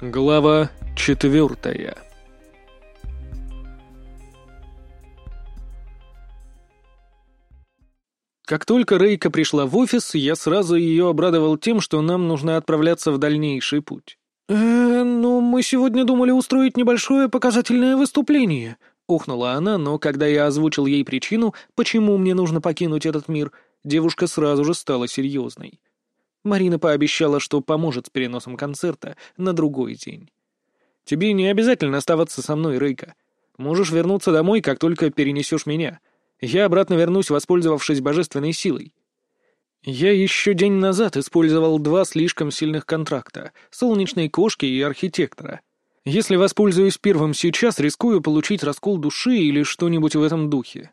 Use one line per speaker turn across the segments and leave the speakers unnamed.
Глава четвертая Как только Рейка пришла в офис, я сразу ее обрадовал тем, что нам нужно отправляться в дальнейший путь. «Э, ну, мы сегодня думали устроить небольшое показательное выступление», — ухнула она, но когда я озвучил ей причину, почему мне нужно покинуть этот мир, девушка сразу же стала серьезной. Марина пообещала, что поможет с переносом концерта на другой день. «Тебе не обязательно оставаться со мной, Рейка. Можешь вернуться домой, как только перенесешь меня. Я обратно вернусь, воспользовавшись божественной силой». Я еще день назад использовал два слишком сильных контракта — солнечной кошки и архитектора. Если воспользуюсь первым сейчас, рискую получить раскол души или что-нибудь в этом духе.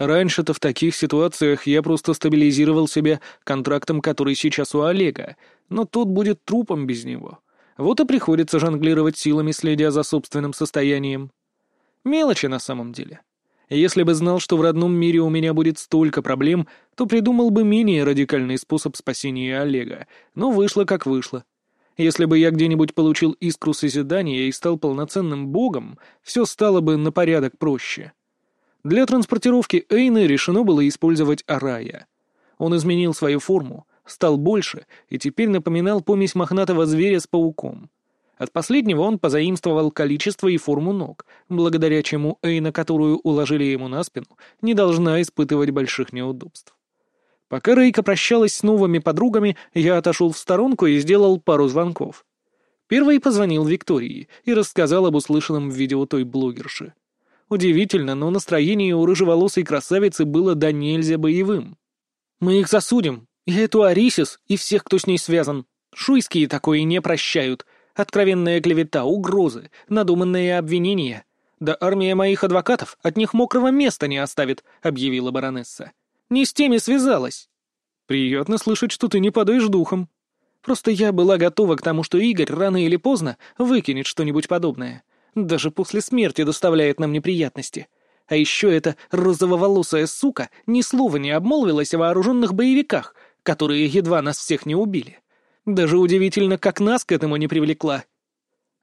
Раньше-то в таких ситуациях я просто стабилизировал себя контрактом, который сейчас у Олега, но тот будет трупом без него. Вот и приходится жонглировать силами, следя за собственным состоянием. Мелочи на самом деле. Если бы знал, что в родном мире у меня будет столько проблем, то придумал бы менее радикальный способ спасения Олега, но вышло как вышло. Если бы я где-нибудь получил искру созидания и стал полноценным богом, все стало бы на порядок проще. Для транспортировки Эйны решено было использовать Арая. Он изменил свою форму, стал больше и теперь напоминал помесь мохнатого зверя с пауком. От последнего он позаимствовал количество и форму ног, благодаря чему Эйна, которую уложили ему на спину, не должна испытывать больших неудобств. Пока Рейка прощалась с новыми подругами, я отошел в сторонку и сделал пару звонков. Первый позвонил Виктории и рассказал об услышанном в видео той блогерши. Удивительно, но настроение у рыжеволосой красавицы было до нельзя боевым. «Мы их засудим. И эту Арисис, и всех, кто с ней связан. Шуйские такое не прощают. Откровенная клевета, угрозы, надуманные обвинения. Да армия моих адвокатов от них мокрого места не оставит», — объявила баронесса. «Не с теми связалась». «Приятно слышать, что ты не падаешь духом. Просто я была готова к тому, что Игорь рано или поздно выкинет что-нибудь подобное. Даже после смерти доставляет нам неприятности. А еще эта розововолосая сука ни слова не обмолвилась о вооруженных боевиках, которые едва нас всех не убили. Даже удивительно, как нас к этому не привлекла.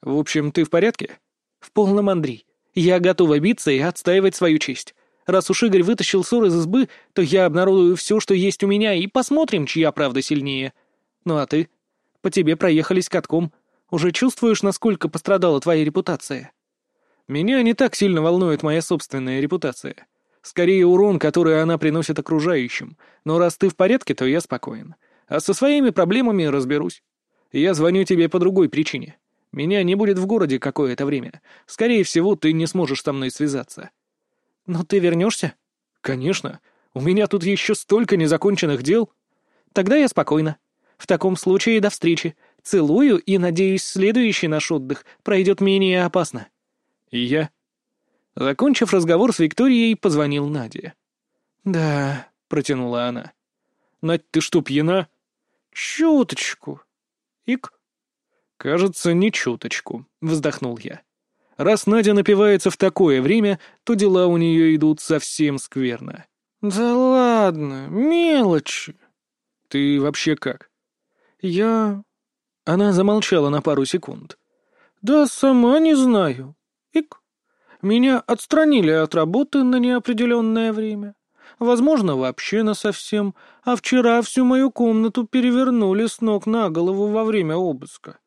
В общем, ты в порядке? В полном Андрей. Я готова биться и отстаивать свою честь. Раз уж Игорь вытащил ссор из избы, то я обнародую все, что есть у меня, и посмотрим, чья правда сильнее. Ну а ты? По тебе проехались катком — уже чувствуешь, насколько пострадала твоя репутация? Меня не так сильно волнует моя собственная репутация. Скорее урон, который она приносит окружающим. Но раз ты в порядке, то я спокоен. А со своими проблемами разберусь. Я звоню тебе по другой причине. Меня не будет в городе какое-то время. Скорее всего, ты не сможешь со мной связаться. Но ты вернешься? Конечно. У меня тут еще столько незаконченных дел. Тогда я спокойна. В таком случае до встречи. Целую и, надеюсь, следующий наш отдых пройдет менее опасно. И я. Закончив разговор с Викторией, позвонил Наде. «Да», — протянула она. «Надь, ты что, пьяна?» «Чуточку». «Ик?» «Кажется, не чуточку», — вздохнул я. «Раз Надя напивается в такое время, то дела у нее идут совсем скверно». «Да ладно, мелочи». «Ты вообще как?» «Я... Она замолчала на пару секунд. «Да сама не знаю. Ик. Меня отстранили от работы на неопределенное время. Возможно, вообще насовсем. А вчера всю мою комнату перевернули с ног на голову во время обыска.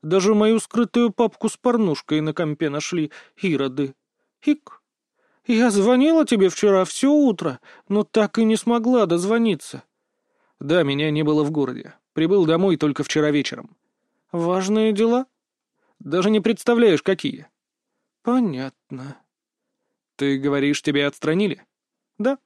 Даже мою скрытую папку с порнушкой на компе нашли ироды. Ик. Я звонила тебе вчера все утро, но так и не смогла дозвониться». «Да, меня не было в городе. Прибыл домой только вчера вечером. «Важные дела?» «Даже не представляешь, какие». «Понятно». «Ты говоришь, тебя отстранили?» «Да.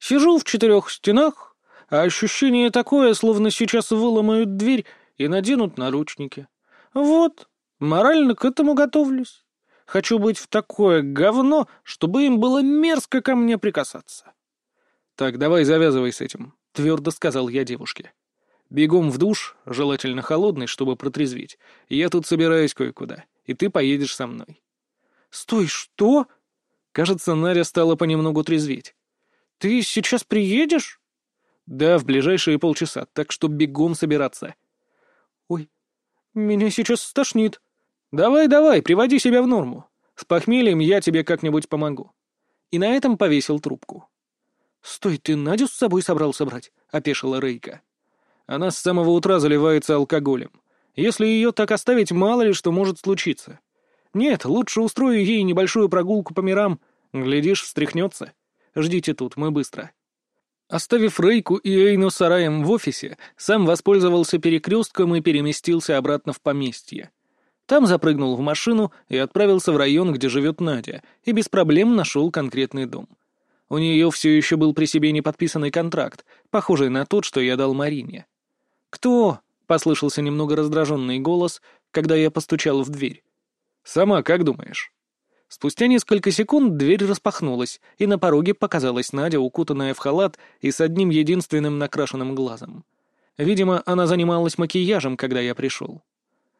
Сижу в четырех стенах, а ощущение такое, словно сейчас выломают дверь и наденут наручники. Вот, морально к этому готовлюсь. Хочу быть в такое говно, чтобы им было мерзко ко мне прикасаться».
«Так, давай завязывай с этим», — твердо сказал я девушке. Бегом в душ, желательно холодный, чтобы протрезветь. Я тут собираюсь кое-куда, и ты поедешь со мной».
«Стой, что?»
Кажется, Наря стала понемногу трезветь.
«Ты сейчас приедешь?»
«Да, в ближайшие полчаса, так что бегом собираться».
«Ой, меня сейчас стошнит. «Давай, давай, приводи себя в норму. С похмельем я тебе как-нибудь помогу». И на этом повесил трубку. «Стой, ты Надю с собой собрался брать?» — опешила Рейка. «Она с самого утра заливается алкоголем. Если ее так оставить, мало ли что может случиться. Нет, лучше устрою ей небольшую прогулку по мирам. Глядишь, встряхнется. Ждите тут, мы быстро». Оставив Рейку и Эйну сараем в офисе, сам воспользовался перекрестком и переместился обратно в поместье. Там запрыгнул в машину и отправился в район, где живет Надя, и без проблем нашел конкретный дом. У нее все еще был при себе неподписанный контракт, похожий на тот, что я дал Марине. «Кто?» — послышался немного раздраженный голос, когда я постучал в дверь. «Сама как думаешь?» Спустя несколько секунд дверь распахнулась, и на пороге показалась Надя, укутанная в халат и с одним единственным накрашенным глазом. Видимо, она занималась макияжем, когда я пришел.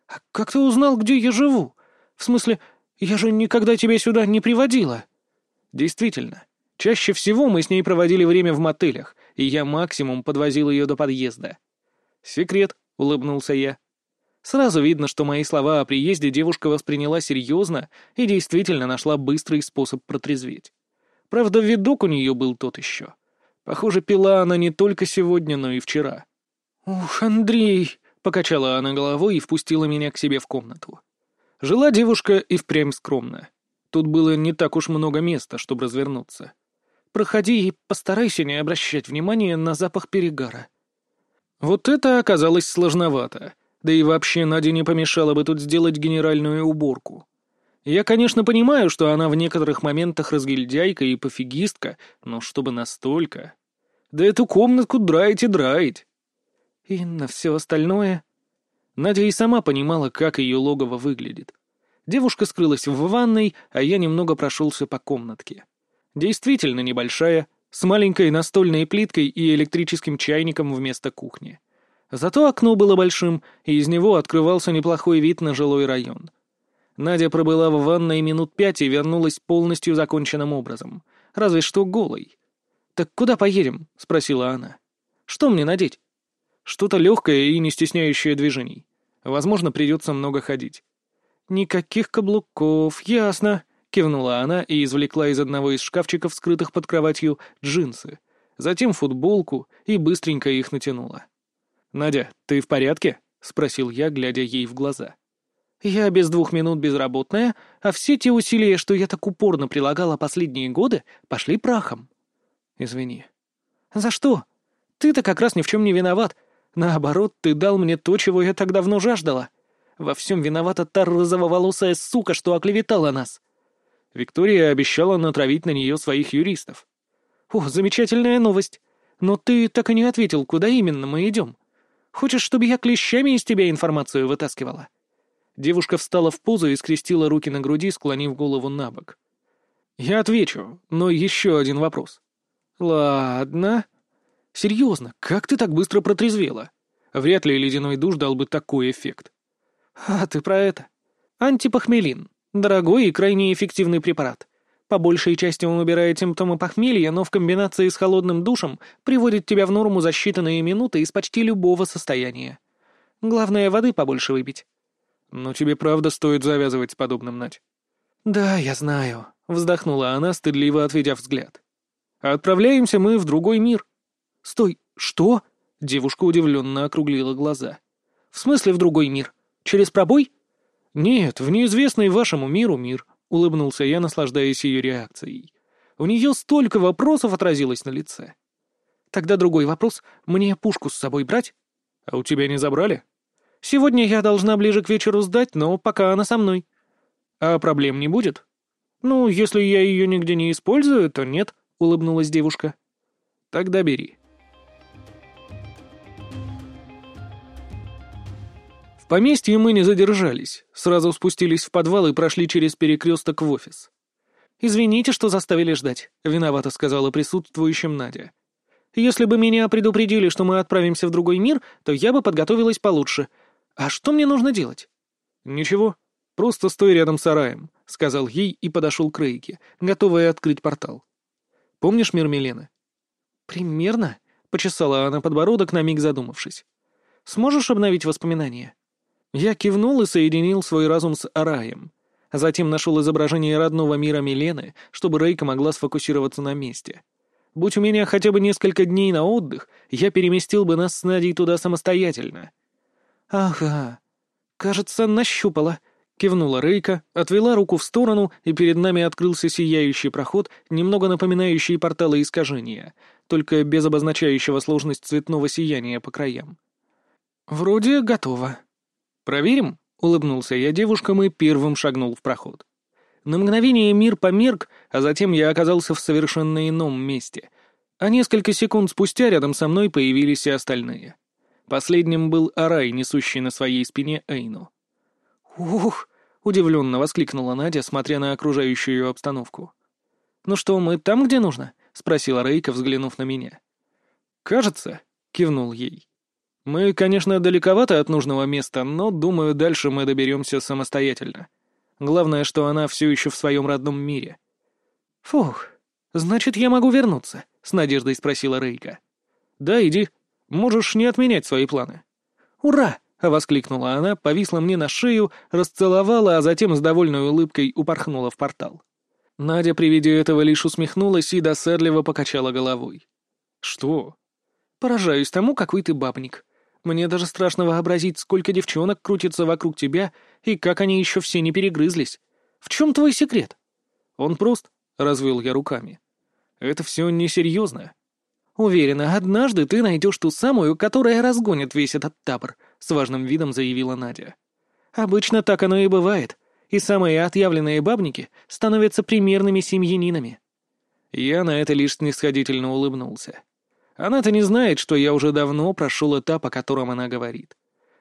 «А как ты узнал, где я живу? В смысле, я же никогда тебя сюда не приводила». «Действительно. Чаще всего мы с ней проводили время в мотелях, и я максимум подвозил ее до подъезда». «Секрет», — улыбнулся я. Сразу видно, что мои слова о приезде девушка восприняла серьезно и действительно нашла быстрый способ протрезветь. Правда, видок у нее был тот еще. Похоже, пила она не только сегодня, но и вчера. «Ух, Андрей!» — покачала она головой и впустила меня к себе в комнату. Жила девушка и впрямь скромно. Тут было не так уж много места, чтобы развернуться. «Проходи и постарайся не обращать внимания на запах перегара». Вот это оказалось сложновато. Да и вообще Наде не помешало бы тут сделать генеральную уборку. Я, конечно, понимаю, что она в некоторых моментах разгильдяйка и пофигистка, но чтобы настолько... Да эту комнатку драить и драить. И на все остальное... Надя и сама понимала, как ее логово выглядит. Девушка скрылась в ванной, а я немного прошелся по комнатке. Действительно небольшая, с маленькой настольной плиткой и электрическим чайником вместо кухни. Зато окно было большим, и из него открывался неплохой вид на жилой район. Надя пробыла в ванной минут пять и вернулась полностью законченным образом, разве что голой. «Так куда поедем?» — спросила она. «Что мне надеть?» «Что-то легкое и не стесняющее движений. Возможно, придется много ходить». «Никаких каблуков, ясно», — кивнула она и извлекла из одного из шкафчиков, скрытых под кроватью, джинсы, затем футболку и быстренько их натянула. «Надя, ты в порядке?» — спросил я, глядя ей в глаза. «Я без двух минут безработная, а все те усилия, что я так упорно прилагала последние годы, пошли прахом». «Извини». «За что? Ты-то как раз ни в чем не виноват. Наоборот, ты дал мне то, чего я так давно жаждала. Во всем виновата та розововолосая сука, что оклеветала нас». Виктория обещала натравить на нее своих юристов. «О, замечательная новость. Но ты так и не ответил, куда именно мы идем. Хочешь, чтобы я клещами из тебя информацию вытаскивала?» Девушка встала в позу и скрестила руки на груди, склонив голову на бок. «Я отвечу, но еще один вопрос». «Ладно. Серьезно, как ты так быстро протрезвела? Вряд ли ледяной душ дал бы такой эффект». «А ты про это? Антипохмелин. Дорогой и крайне эффективный препарат. По большей части он убирает симптомы похмелья, но в комбинации с холодным душем приводит тебя в норму за считанные минуты из почти любого состояния. Главное, воды побольше выпить. Но тебе правда стоит завязывать с подобным, Надь. Да, я знаю, вздохнула она, стыдливо отведя взгляд. Отправляемся мы в другой мир. Стой, что? Девушка удивленно округлила глаза. В смысле в другой мир? Через пробой? Нет, в неизвестный вашему миру мир. — улыбнулся я, наслаждаясь ее реакцией. У нее столько вопросов отразилось на лице. «Тогда другой вопрос. Мне пушку с собой брать?» «А у тебя не забрали?» «Сегодня я должна ближе к вечеру сдать, но пока она со мной». «А проблем не будет?» «Ну, если я ее нигде не использую, то нет», — улыбнулась девушка. «Тогда бери». Поместье мы не задержались, сразу спустились в подвал и прошли через перекресток в офис. «Извините, что заставили ждать», — виновато сказала присутствующим Надя. «Если бы меня предупредили, что мы отправимся в другой мир, то я бы подготовилась получше. А что мне нужно делать?» «Ничего, просто стой рядом с сараем», — сказал ей и подошел к Рейке, готовая открыть портал. «Помнишь мир Милены?» «Примерно», — почесала она подбородок, на миг задумавшись. «Сможешь обновить воспоминания?» Я кивнул и соединил свой разум с Араем. Затем нашел изображение родного мира Милены, чтобы Рейка могла сфокусироваться на месте. Будь у меня хотя бы несколько дней на отдых, я переместил бы нас с Надей туда самостоятельно. «Ага, кажется, нащупала», — кивнула Рейка, отвела руку в сторону, и перед нами открылся сияющий проход, немного напоминающий порталы искажения, только без обозначающего сложность цветного сияния по краям. «Вроде готово», «Проверим?» — улыбнулся я девушкам и первым шагнул в проход. На мгновение мир померк, а затем я оказался в совершенно ином месте. А несколько секунд спустя рядом со мной появились и остальные. Последним был Арай, несущий на своей спине Эйну. «Ух!» — удивленно воскликнула Надя, смотря на окружающую обстановку. «Ну что, мы там, где нужно?» — спросила Рейка, взглянув на меня. «Кажется», — кивнул ей. Мы, конечно, далековато от нужного места, но, думаю, дальше мы доберемся самостоятельно. Главное, что она все еще в своем родном мире. «Фух, значит, я могу вернуться?» — с надеждой спросила Рейка. «Да, иди. Можешь не отменять свои планы». «Ура!» — воскликнула она, повисла мне на шею, расцеловала, а затем с довольной улыбкой упорхнула в портал. Надя при виде этого лишь усмехнулась и досадливо покачала головой. «Что?» «Поражаюсь тому, какой ты бабник. Мне даже страшно вообразить, сколько девчонок крутится вокруг тебя и как они еще все не перегрызлись. В чем твой секрет? Он прост, — развел я руками. Это все несерьезно. Уверена, однажды ты найдешь ту самую, которая разгонит весь этот табор, — с важным видом заявила Надя. Обычно так оно и бывает, и самые отъявленные бабники становятся примерными семьянинами. Я на это лишь снисходительно улыбнулся. Она-то не знает, что я уже давно прошел этап, о котором она говорит.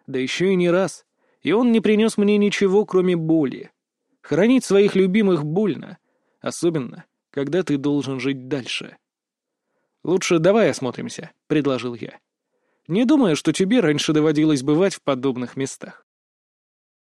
Да еще и не раз. И он не принес мне ничего, кроме боли. Хранить своих любимых больно. Особенно, когда ты должен жить дальше. «Лучше давай осмотримся», — предложил я. «Не думаю, что тебе раньше доводилось бывать в подобных местах».